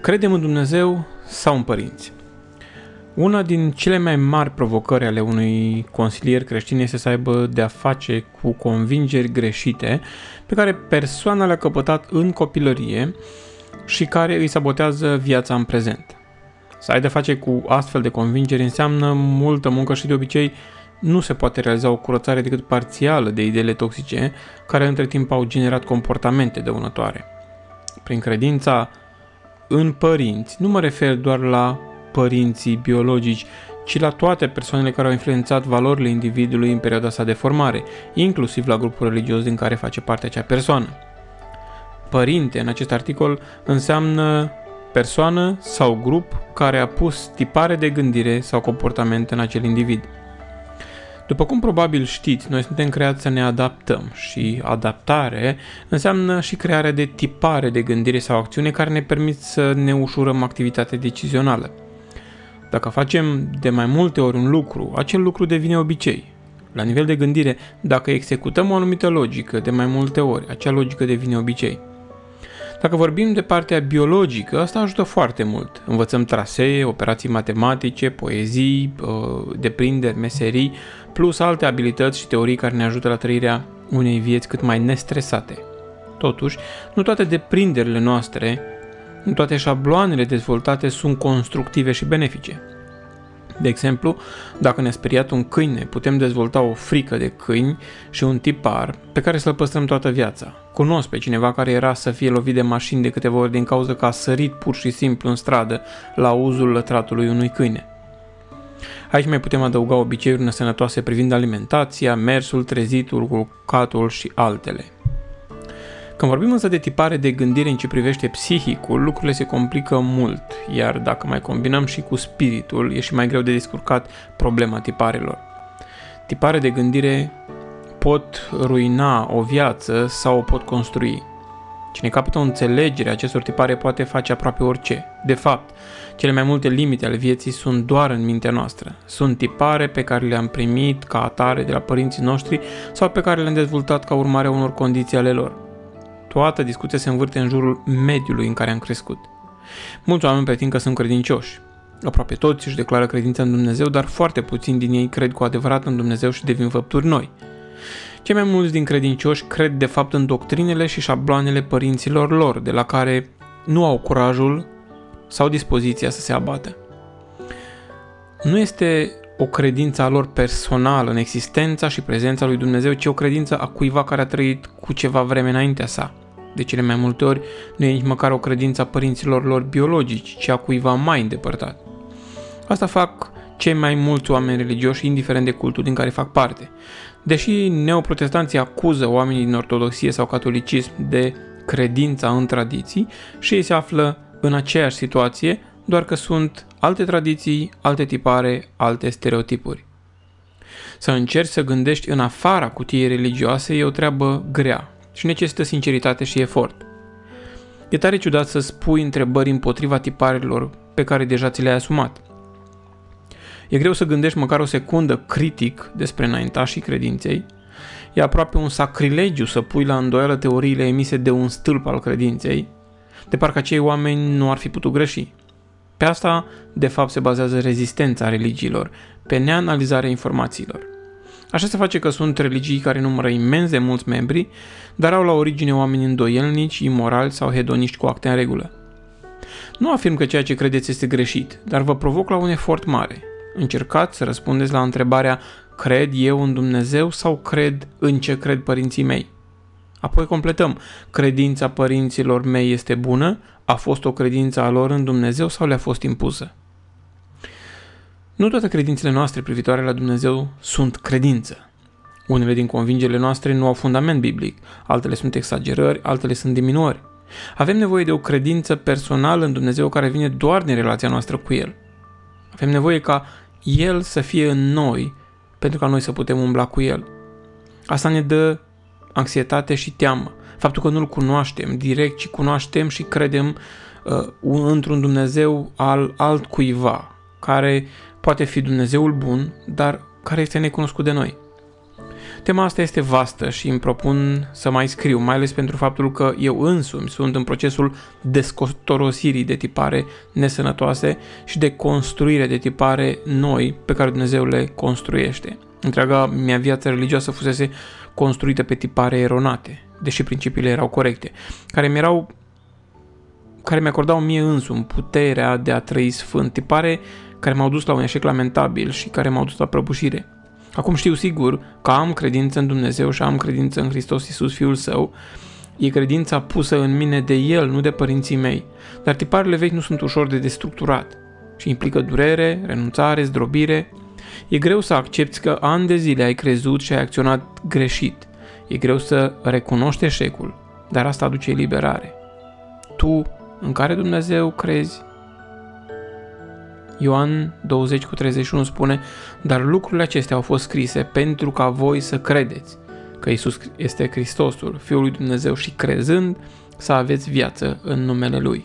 Credem în Dumnezeu sau în părinți? Una din cele mai mari provocări ale unui consilier creștin este să aibă de-a face cu convingeri greșite pe care persoana le-a căpătat în copilărie și care îi sabotează viața în prezent. Să ai de face cu astfel de convingeri înseamnă multă muncă și de obicei nu se poate realiza o curățare decât parțială de ideile toxice care între timp au generat comportamente dăunătoare. Prin credința în părinți, nu mă refer doar la părinții biologici, ci la toate persoanele care au influențat valorile individului în perioada sa de formare, inclusiv la grupul religios din care face parte acea persoană. Părinte, în acest articol, înseamnă persoană sau grup care a pus tipare de gândire sau comportament în acel individ. După cum probabil știți, noi suntem creați să ne adaptăm și adaptare înseamnă și crearea de tipare de gândire sau acțiune care ne permit să ne ușurăm activitatea decizională. Dacă facem de mai multe ori un lucru, acel lucru devine obicei. La nivel de gândire, dacă executăm o anumită logică de mai multe ori, acea logică devine obicei. Dacă vorbim de partea biologică, asta ajută foarte mult. Învățăm trasee, operații matematice, poezii, uh, deprinderi, meserii, plus alte abilități și teorii care ne ajută la trăirea unei vieți cât mai nestresate. Totuși, nu toate deprinderile noastre, nu toate șabloanele dezvoltate sunt constructive și benefice. De exemplu, dacă ne-a speriat un câine, putem dezvolta o frică de câini și un tipar pe care să-l păstrăm toată viața. Cunosc pe cineva care era să fie lovit de mașini de câteva ori din cauza că a sărit pur și simplu în stradă la uzul lătratului unui câine. Aici mai putem adăuga obiceiuri nesănătoase privind alimentația, mersul, trezitul, culcatul și altele. Când vorbim însă de tipare de gândire în ce privește psihicul, lucrurile se complică mult, iar dacă mai combinăm și cu spiritul, e și mai greu de descurcat problema tiparelor. Tipare de gândire pot ruina o viață sau o pot construi. Cine capătă o înțelegere a acestor tipare poate face aproape orice. De fapt, cele mai multe limite ale vieții sunt doar în mintea noastră. Sunt tipare pe care le-am primit ca atare de la părinții noștri sau pe care le-am dezvoltat ca urmare a unor condiții ale lor. Toată discuția se învârte în jurul mediului în care am crescut. Mulți oameni pretind că sunt credincioși. Aproape toți își declară credința în Dumnezeu, dar foarte puțini din ei cred cu adevărat în Dumnezeu și devin făpturi noi. Cei mai mulți din credincioși cred de fapt în doctrinele și șabloanele părinților lor, de la care nu au curajul sau dispoziția să se abată. Nu este o credință a lor personală în existența și prezența lui Dumnezeu, ci o credință a cuiva care a trăit cu ceva vreme înaintea sa. De cele mai multe ori nu e nici măcar o credință a părinților lor biologici, ci a cuiva mai îndepărtat. Asta fac cei mai mulți oameni religioși, indiferent de cultul din care fac parte. Deși neoprotestanții acuză oamenii din ortodoxie sau catolicism de credința în tradiții și ei se află în aceeași situație, doar că sunt alte tradiții, alte tipare, alte stereotipuri. Să încerci să gândești în afara cutiei religioase e o treabă grea și necesită sinceritate și efort. E tare ciudat să spui întrebări împotriva tiparelor pe care deja ți le-ai asumat. E greu să gândești măcar o secundă critic despre înaintașii credinței. E aproape un sacrilegiu să pui la îndoială teoriile emise de un stâlp al credinței, de parcă acei oameni nu ar fi putut greși. Pe asta, de fapt, se bazează rezistența religiilor, pe neanalizarea informațiilor. Așa se face că sunt religii care numără imens de mulți membri, dar au la origine oameni îndoielnici, imorali sau hedoniști cu acte în regulă. Nu afirm că ceea ce credeți este greșit, dar vă provoc la un efort mare. Încercați să răspundeți la întrebarea cred eu în Dumnezeu sau cred în ce cred părinții mei? Apoi completăm. Credința părinților mei este bună? A fost o credință a lor în Dumnezeu sau le-a fost impusă? Nu toate credințele noastre privitoare la Dumnezeu sunt credință. Unele din convingerile noastre nu au fundament biblic, altele sunt exagerări, altele sunt diminuări. Avem nevoie de o credință personală în Dumnezeu care vine doar din relația noastră cu El. Avem nevoie ca El să fie în noi pentru ca noi să putem umbla cu El. Asta ne dă anxietate și teamă. Faptul că nu-L cunoaștem direct, ci cunoaștem și credem uh, într-un Dumnezeu al altcuiva, care poate fi Dumnezeul bun, dar care este necunoscut de noi. Tema asta este vastă și îmi propun să mai scriu, mai ales pentru faptul că eu însumi sunt în procesul descotorosirii de tipare nesănătoase și de construire de tipare noi pe care Dumnezeu le construiește. Întreaga mea viață religioasă fusese construită pe tipare eronate, deși principiile erau corecte, care mi erau care mi-acordau mie însumi puterea de a trăi sfânt, tipare care m-au dus la un eșec lamentabil și care m-au dus la prăbușire. Acum știu sigur că am credință în Dumnezeu și am credință în Hristos Iisus, Fiul Său. E credința pusă în mine de El, nu de părinții mei. Dar tiparele vechi nu sunt ușor de destructurat și implică durere, renunțare, zdrobire. E greu să accepti că ani de zile ai crezut și ai acționat greșit. E greu să recunoști eșecul, dar asta aduce eliberare. Tu, în care Dumnezeu crezi, Ioan 20 cu 31 spune, dar lucrurile acestea au fost scrise pentru ca voi să credeți că Isus este Hristosul, Fiul lui Dumnezeu și crezând să aveți viață în numele Lui.